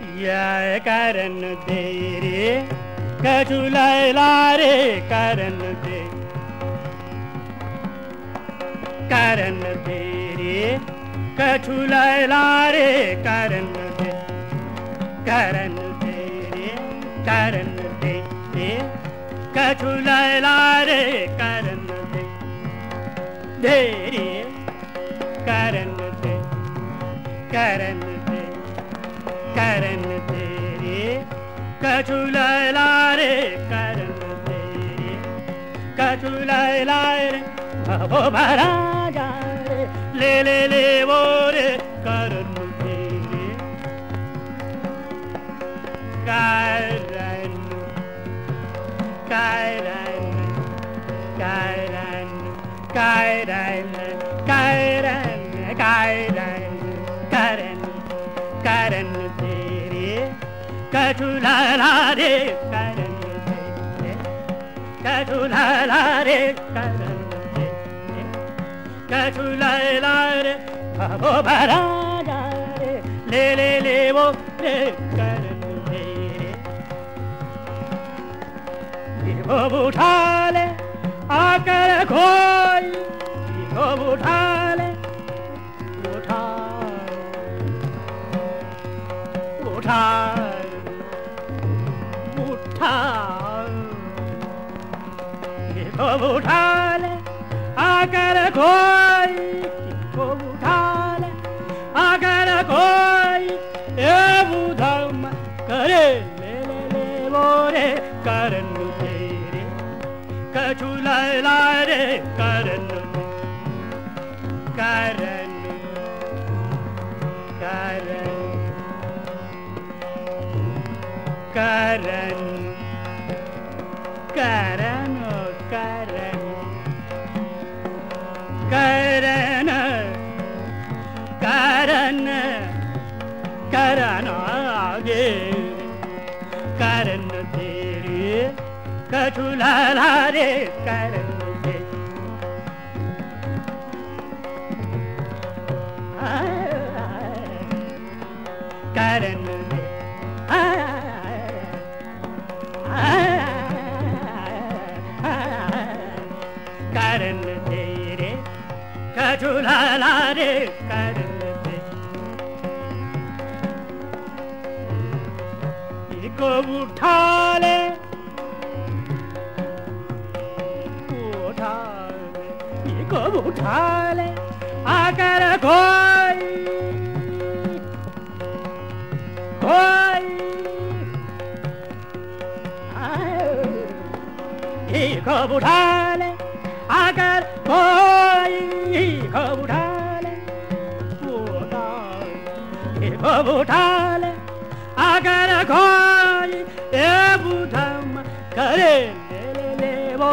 या करण दे रे कछु लैला रे करण दे करण दे रे कछु लैला रे करण दे करण दे रे करण दे रे कछु लैला रे करण दे दे रे करण दे करण करण तेरे कछु लैला रे करम तेरे। कछु लैला रे भवो महाराजा रे, ले ले ले, वो रे करम तेरे। करम करम करम करम करम करम करुला रे कर करुला रे करण करुला रे भो भरा ले ले ले, वो रे करण भोब उठा ले आकर खोल भोब उठा ले उठा उठा को उठा ले आकर कोई को उठा ले आकर कोई ए बुधम करे ले ले ले वो रे करन तेरे कछुला ला रे करन करन करन Karen आगे। करण तेरे कठुला रे करण करण करण तेरे कठुला रे करण को उठा ले। उठा ले। ये को उठा ले। आकर कोई कोई ये को उठा ले। आकर कोई को उठा ले। उठा। ये को उठा ले। आकर कोई. ए बुधम करे ले ले ले वो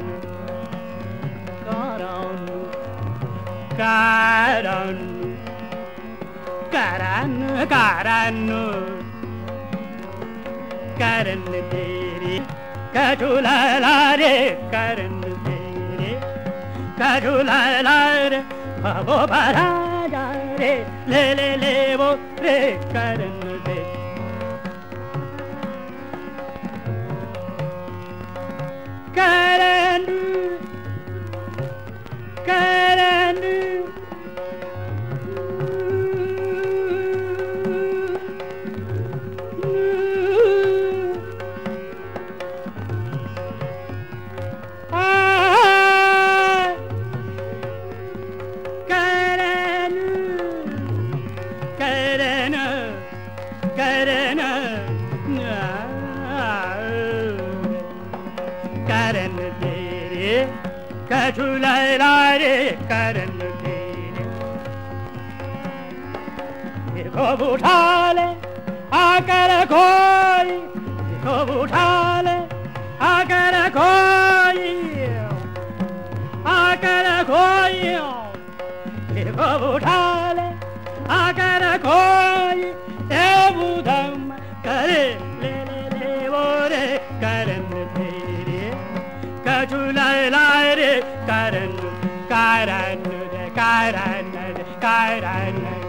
karanu karanu karanu karan tere kadula lare karan tere kadula lare babo baraja re le le le wo re karan tere karan झूलाए लारे आकर खोई। खूब उठा आकर खोई। आकर खोई। खूब उठा आकर खोई। ए बुधम, करे ले लाए रे करन